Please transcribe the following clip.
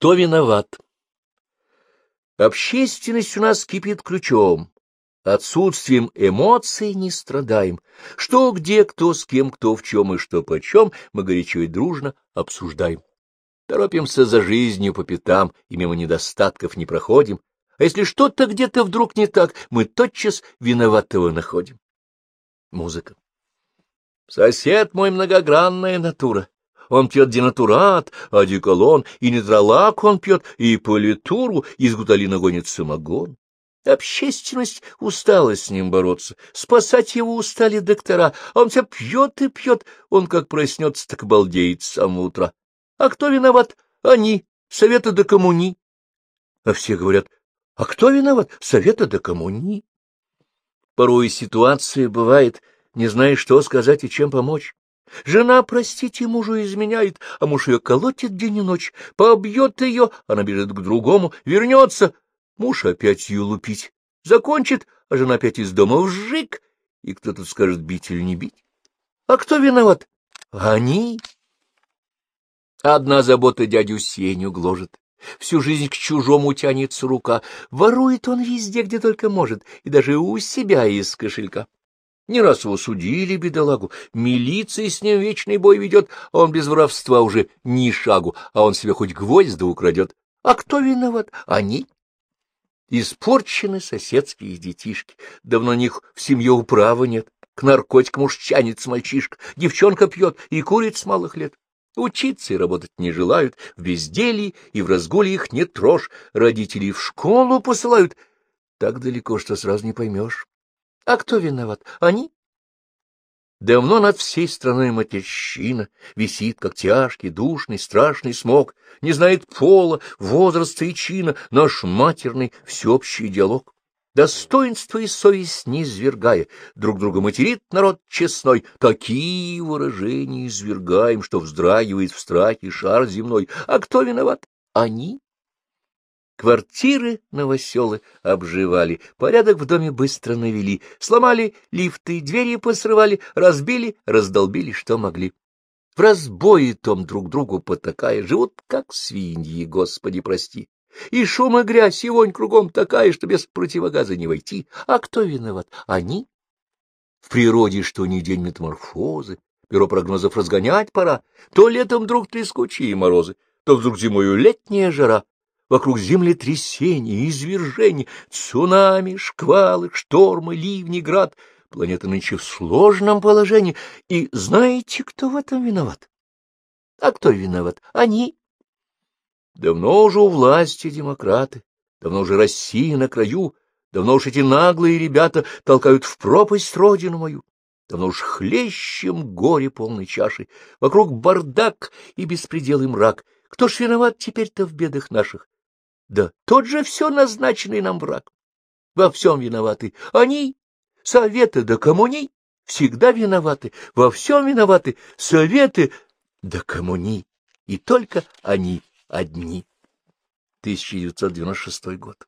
Кто виноват? Общественность у нас кипит ключом. Отсутствием эмоций не страдаем. Что, где, кто, с кем, кто, в чем и что почем, мы горячо и дружно обсуждаем. Торопимся за жизнью по пятам и мимо недостатков не проходим. А если что-то где-то вдруг не так, мы тотчас виноватого находим. Музыка. Сосед мой многогранная натура. Он пьет денатурат, одеколон, и нитролак он пьет, и политуру, из гуталина гонит самогон. Общественность устала с ним бороться, спасать его устали доктора, а он все пьет и пьет, он как проснется, так балдеет с самого утра. А кто виноват? Они, Советы до коммуни. А все говорят, а кто виноват? Советы до коммуни. Порой ситуация бывает, не знаешь, что сказать и чем помочь. Жена, простите, мужу изменяет, а муж ее колотит день и ночь, побьет ее, она бежит к другому, вернется, муж опять ее лупить, закончит, а жена опять из дома вжик, и кто тут скажет, бить или не бить? А кто виноват? Они. Одна забота дядю Сеню гложет. Всю жизнь к чужому тянется рука. Ворует он везде, где только может, и даже у себя из кошелька. Не раз его судили, бедолагу, милиция с ним вечный бой ведет, а он без воровства уже ни шагу, а он себе хоть гвоздь да украдет. А кто виноват? Они. Испорчены соседские детишки, давно них в семье управы нет. К наркотикам уж тянется мальчишка, девчонка пьет и курит с малых лет. Учиться и работать не желают, в безделье и в разгуле их не трожь, родители в школу посылают. Так далеко, что сразу не поймешь. А кто виноват? Они? Давно над всей страной матерщина висит, как тяжкий, душный, страшный смог, не знает пола, возраста и чина наш матерный всеобщий диалог. Достоинство и совесть не извергая, друг друга материт народ честной, такие выражения извергаем, что вздрагивает в страхе шар земной. А кто виноват? Они. Квартиры новоселы обживали, порядок в доме быстро навели, сломали лифты, двери посрывали, разбили, раздолбили, что могли. В разбое том друг другу потакая, живут как свиньи, господи, прости. И шум и грязь, и вонь кругом такая, что без противогаза не войти. А кто виноват? Они? В природе что ни день метаморфозы, бюро прогнозов разгонять пора. То летом вдруг трескучие морозы, то вдруг зимою летняя жара, Вокруг землетрясения, извержения, цунами, шквалы, штормы, ливни, град. Планета нынче в сложном положении. И знаете, кто в этом виноват? А кто виноват? Они. Давно уже у власти демократы, давно уже Россия на краю, давно уж эти наглые ребята толкают в пропасть родину мою. Давно уж хлещем горе полной чашей, вокруг бардак и беспредел и мрак. Кто ж виноват теперь-то в бедах наших? Да тот же все назначенный нам враг. Во всем виноваты они, советы да коммуни, всегда виноваты, во всем виноваты советы да коммуни, и только они одни. 1996 год.